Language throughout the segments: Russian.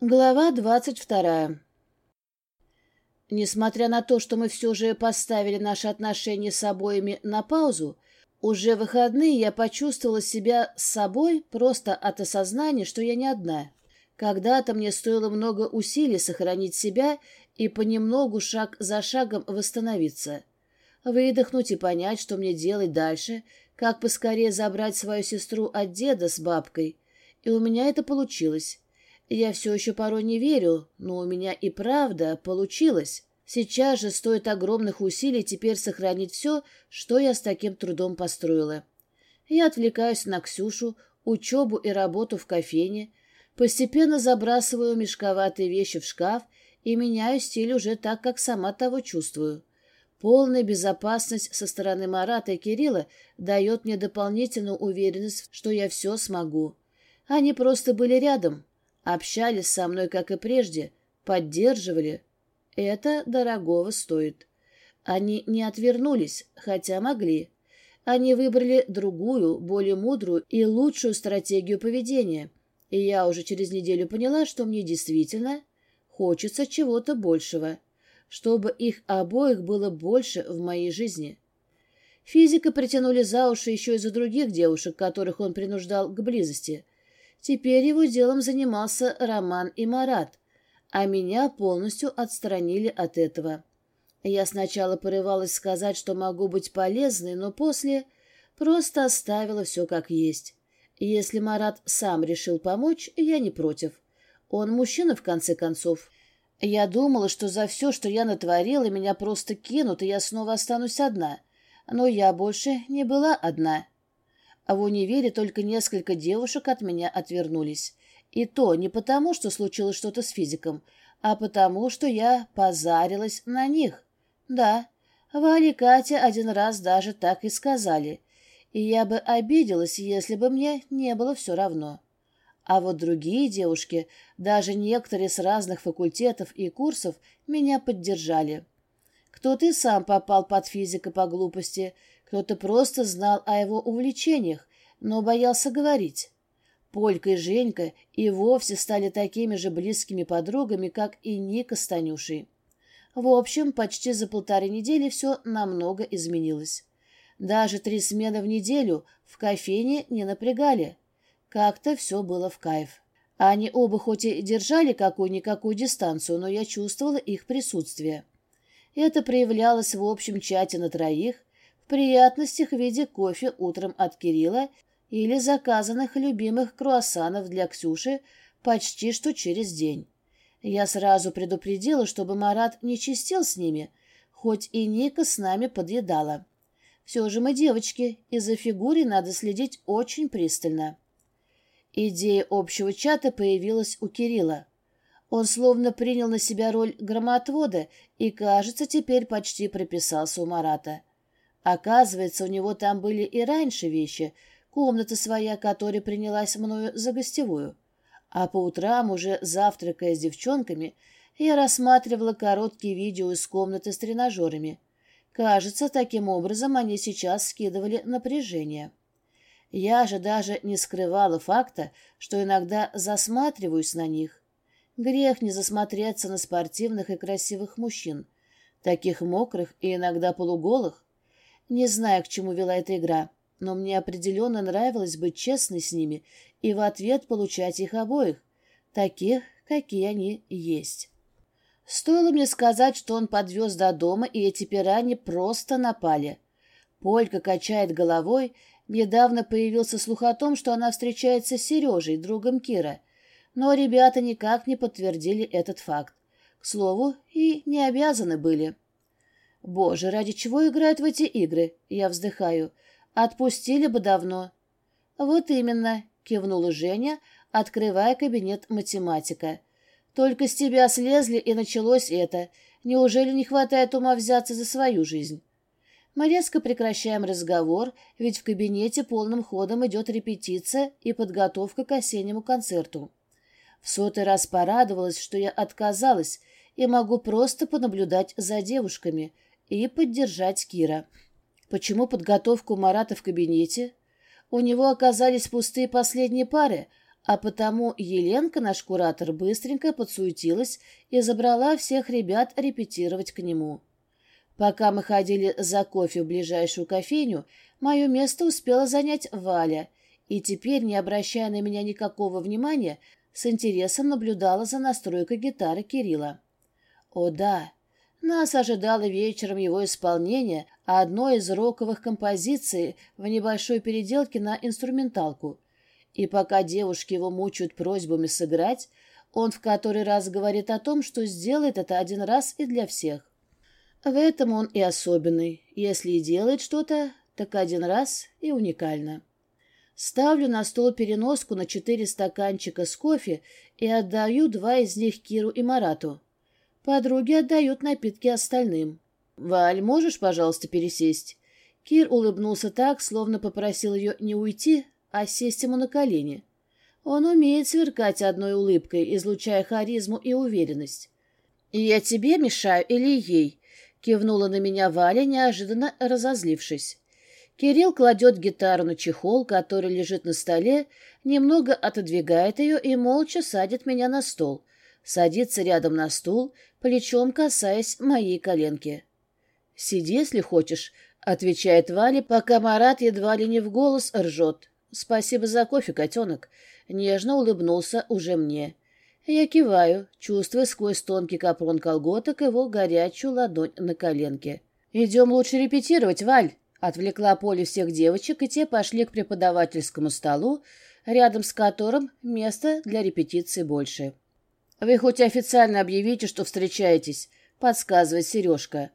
Глава двадцать вторая. Несмотря на то, что мы все же поставили наши отношения с обоими на паузу, уже в выходные я почувствовала себя с собой просто от осознания, что я не одна. Когда-то мне стоило много усилий сохранить себя и понемногу, шаг за шагом, восстановиться. Выдохнуть и понять, что мне делать дальше, как поскорее забрать свою сестру от деда с бабкой. И у меня это получилось. Я все еще порой не верю, но у меня и правда получилось. Сейчас же стоит огромных усилий теперь сохранить все, что я с таким трудом построила. Я отвлекаюсь на Ксюшу, учебу и работу в кофейне, постепенно забрасываю мешковатые вещи в шкаф и меняю стиль уже так, как сама того чувствую. Полная безопасность со стороны Марата и Кирилла дает мне дополнительную уверенность, что я все смогу. Они просто были рядом, Общались со мной, как и прежде, поддерживали. Это дорогого стоит. Они не отвернулись, хотя могли. Они выбрали другую, более мудрую и лучшую стратегию поведения. И я уже через неделю поняла, что мне действительно хочется чего-то большего, чтобы их обоих было больше в моей жизни. Физика притянули за уши еще и за других девушек, которых он принуждал к близости — Теперь его делом занимался Роман и Марат, а меня полностью отстранили от этого. Я сначала порывалась сказать, что могу быть полезной, но после просто оставила все как есть. Если Марат сам решил помочь, я не против. Он мужчина, в конце концов. Я думала, что за все, что я натворила, меня просто кинут, и я снова останусь одна. Но я больше не была одна. А в универе только несколько девушек от меня отвернулись. И то не потому, что случилось что-то с физиком, а потому, что я позарилась на них. Да, Валя и Катя один раз даже так и сказали. И я бы обиделась, если бы мне не было все равно. А вот другие девушки, даже некоторые с разных факультетов и курсов, меня поддержали. Кто-то и сам попал под физика по глупости, кто-то просто знал о его увлечениях, но боялся говорить. Полька и Женька и вовсе стали такими же близкими подругами, как и Ника с Танюшей. В общем, почти за полторы недели все намного изменилось. Даже три смены в неделю в кофейне не напрягали. Как-то все было в кайф. Они оба хоть и держали какую-никакую дистанцию, но я чувствовала их присутствие. Это проявлялось в общем чате на троих, приятностях в виде кофе утром от Кирилла или заказанных любимых круассанов для Ксюши почти что через день. Я сразу предупредила, чтобы Марат не чистил с ними, хоть и Ника с нами подъедала. Все же мы девочки, и за фигурой надо следить очень пристально. Идея общего чата появилась у Кирилла. Он словно принял на себя роль громотвода и, кажется, теперь почти прописался у Марата. Оказывается, у него там были и раньше вещи, комната своя, которая принялась мною за гостевую. А по утрам, уже завтракая с девчонками, я рассматривала короткие видео из комнаты с тренажерами. Кажется, таким образом они сейчас скидывали напряжение. Я же даже не скрывала факта, что иногда засматриваюсь на них. Грех не засмотреться на спортивных и красивых мужчин, таких мокрых и иногда полуголых, не знаю, к чему вела эта игра, но мне определенно нравилось быть честной с ними и в ответ получать их обоих, таких, какие они есть. Стоило мне сказать, что он подвез до дома, и эти пирани просто напали. Полька качает головой, недавно появился слух о том, что она встречается с Сережей, другом Кира, но ребята никак не подтвердили этот факт. К слову, и не обязаны были. Боже, ради чего играют в эти игры? Я вздыхаю. Отпустили бы давно. Вот именно, кивнула Женя, открывая кабинет математика. Только с тебя слезли, и началось это. Неужели не хватает ума взяться за свою жизнь? Мы резко прекращаем разговор, ведь в кабинете полным ходом идет репетиция и подготовка к осеннему концерту. В сотый раз порадовалась, что я отказалась и могу просто понаблюдать за девушками — и поддержать Кира. Почему подготовку Марата в кабинете? У него оказались пустые последние пары, А потому Еленка, наш куратор, быстренько подсуетилась и забрала всех ребят репетировать к нему. Пока мы ходили за кофе в ближайшую кофейню, мое место успела занять Валя, и теперь, не обращая на меня никакого внимания, с интересом наблюдала за настройкой гитары Кирилла. О да, нас ожидало вечером его исполнение одной из роковых композиций в небольшой переделке на инструменталку. И пока девушки его мучают просьбами сыграть, он в который раз говорит о том, что сделает это один раз и для всех. В этом он и особенный. Если и делает что-то, так один раз и уникально. Ставлю на стол переноску на четыре стаканчика с кофе и отдаю два из них Киру и Марату. Подруги отдают напитки остальным. «Валь, можешь, пожалуйста, пересесть?» Кир улыбнулся так, словно попросил ее не уйти, а сесть ему на колени. Он умеет сверкать одной улыбкой, излучая харизму и уверенность. «И я тебе мешаю или ей?» — кивнула на меня Валя, неожиданно разозлившись. Кирилл кладет гитару на чехол, который лежит на столе, немного отодвигает ее и молча садит меня на стол. Садится рядом на стул, плечом касаясь моей коленки. «Сиди, если хочешь», — отвечает Валя, пока Марат едва ли не в голос ржет. «Спасибо за кофе, котенок», — нежно улыбнулся уже мне. Я киваю, чувствуя сквозь тонкий капрон колготок его горячую ладонь на коленке. «Идем лучше репетировать, Валь», — отвлекла Поле всех девочек, и те пошли к преподавательскому столу, рядом с которым места для репетиции больше. «Вы хоть официально объявите, что встречаетесь», — подсказывает Сережка.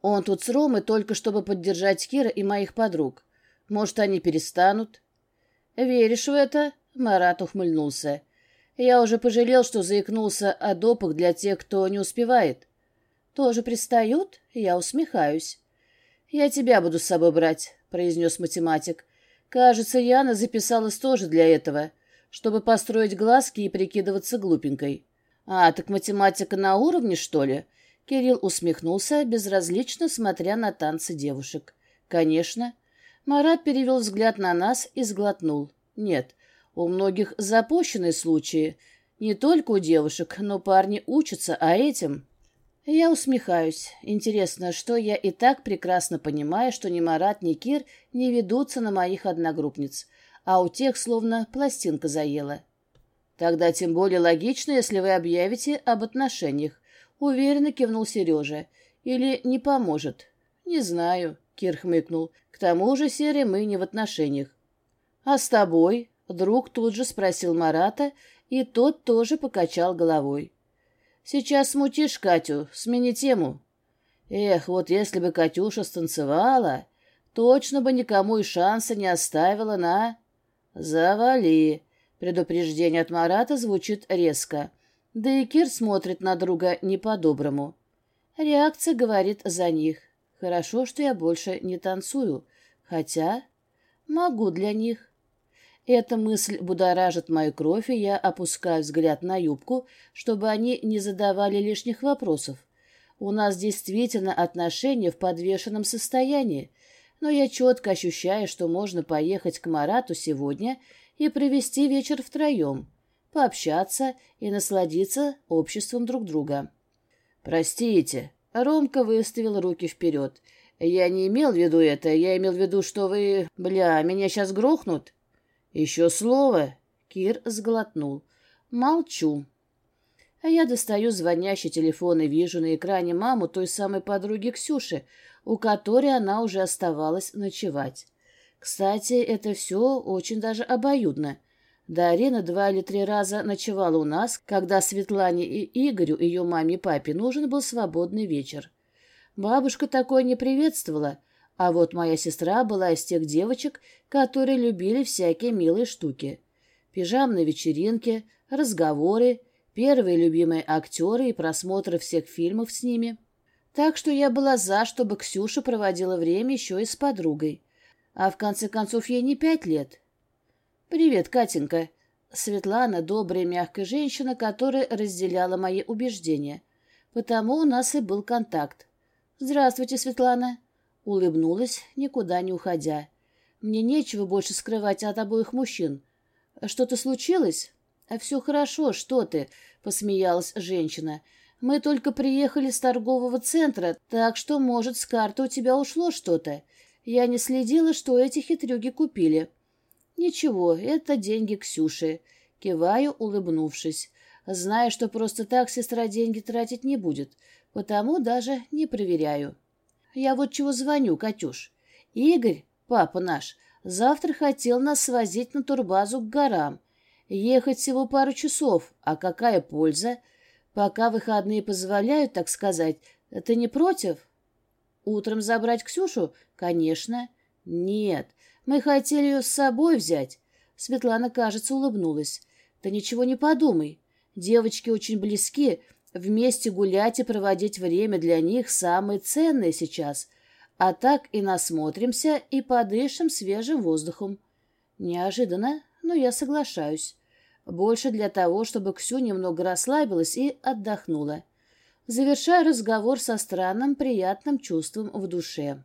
«Он тут с Ромой только чтобы поддержать Кира и моих подруг. Может, они перестанут?» «Веришь в это?» — Марат ухмыльнулся. «Я уже пожалел, что заикнулся о допах для тех, кто не успевает». «Тоже пристают?» — я усмехаюсь. «Я тебя буду с собой брать», — произнес математик. «Кажется, Яна записалась тоже для этого, чтобы построить глазки и прикидываться глупенькой». «А, так математика на уровне, что ли?» Кирилл усмехнулся, безразлично смотря на танцы девушек. «Конечно». Марат перевел взгляд на нас и сглотнул. «Нет, у многих запущенные случаи. Не только у девушек, но парни учатся, а этим...» Я усмехаюсь. Интересно, что я и так прекрасно понимаю, что ни Марат, ни Кир не ведутся на моих одногруппниц, а у тех словно пластинка заела. Тогда тем более логично, если вы объявите об отношениях. Уверенно кивнул Сережа. Или не поможет. Не знаю, Кир хмыкнул. К тому же, Серый, мы не в отношениях. А с тобой? Друг тут же спросил Марата, и тот тоже покачал головой. Сейчас смутишь Катю, смени тему. Эх, вот если бы Катюша станцевала, точно бы никому и шанса не оставила на... Завали, Предупреждение от Марата звучит резко. Да и Кир смотрит на друга не по-доброму. Реакция говорит за них. Хорошо, что я больше не танцую. Хотя могу для них. Эта мысль будоражит мою кровь, и я опускаю взгляд на юбку, чтобы они не задавали лишних вопросов. У нас действительно отношения в подвешенном состоянии, но я четко ощущаю, что можно поехать к Марату сегодня и провести вечер втроем, пообщаться и насладиться обществом друг друга. «Простите», — Ромка выставил руки вперед. «Я не имел в виду это, я имел в виду, что вы... Бля, меня сейчас грохнут?» «Еще слово?» — Кир сглотнул. «Молчу». А я достаю звонящий телефон и вижу на экране маму той самой подруги Ксюши, у которой она уже оставалась ночевать. Кстати, это все очень даже обоюдно. Дарина два или три раза ночевала у нас, когда Светлане и Игорю, ее маме и папе, нужен был свободный вечер. Бабушка такое не приветствовала, а вот моя сестра была из тех девочек, которые любили всякие милые штуки. Пижамные вечеринки, разговоры, первые любимые актеры и просмотры всех фильмов с ними. Так что я была за, чтобы Ксюша проводила время еще и с подругой. А в конце концов ей не пять лет. «Привет, Катенька». Светлана — добрая мягкая женщина, которая разделяла мои убеждения. Потому у нас и был контакт. «Здравствуйте, Светлана». Улыбнулась, никуда не уходя. Мне нечего больше скрывать от обоих мужчин. Что-то случилось? Все хорошо, что ты, посмеялась женщина. Мы только приехали с торгового центра, так что, может, с карты у тебя ушло что-то. Я не следила, что эти хитрюги купили. Ничего, это деньги Ксюши. Киваю, улыбнувшись. Знаю, что просто так сестра деньги тратить не будет, потому даже не проверяю. Я вот чего звоню, Катюш. Игорь, папа наш, завтра хотел нас свозить на турбазу к горам. Ехать всего пару часов, а какая польза? Пока выходные позволяют, так сказать, ты не против? Утром забрать Ксюшу? Конечно. Нет, мы хотели ее с собой взять. Светлана, кажется, улыбнулась. Ты ничего не подумай. Девочки очень близки, вместе гулять и проводить время для них самое ценное сейчас. А так и насмотримся, и подышим свежим воздухом. Неожиданно, но я соглашаюсь. Больше для того, чтобы Ксю немного расслабилась и отдохнула. Завершаю разговор со странным приятным чувством в душе.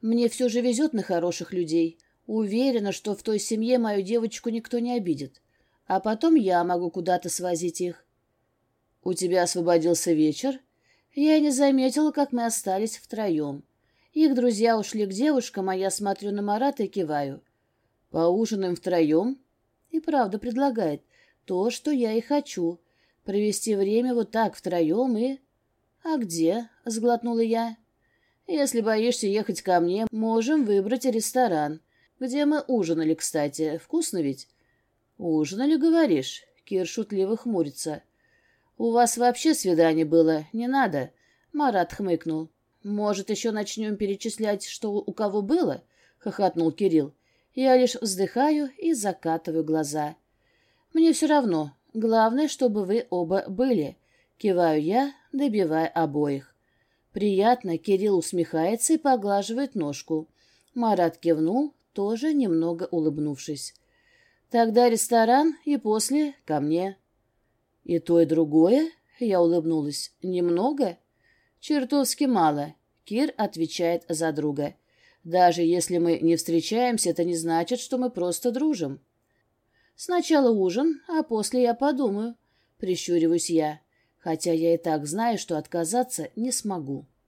Мне все же везет на хороших людей. Уверена, что в той семье мою девочку никто не обидит. А потом я могу куда-то свозить их. У тебя освободился вечер? Я не заметила, как мы остались втроем. Их друзья ушли к девушкам, а я смотрю на Марата и киваю. Поужинаем втроем? И правда предлагает то, что я и хочу. Провести время вот так втроем и... «А где?» — сглотнула я. «Если боишься ехать ко мне, можем выбрать ресторан. Где мы ужинали, кстати. Вкусно ведь?» «Ужинали, говоришь?» — Кир шутливо хмурится. «У вас вообще свидание было? Не надо?» Марат хмыкнул. «Может, еще начнем перечислять, что у кого было?» — хохотнул Кирилл. Я лишь вздыхаю и закатываю глаза. «Мне все равно. Главное, чтобы вы оба были». Киваю я, добивая обоих. Приятно, Кирилл усмехается и поглаживает ножку. Марат кивнул, тоже немного улыбнувшись. «Тогда ресторан и после ко мне». «И то, и другое?» — я улыбнулась. «Немного?» «Чертовски мало», — Кир отвечает за друга. Даже если мы не встречаемся, это не значит, что мы просто дружим. Сначала ужин, а после я подумаю. Прищуриваюсь я, хотя я и так знаю, что отказаться не смогу.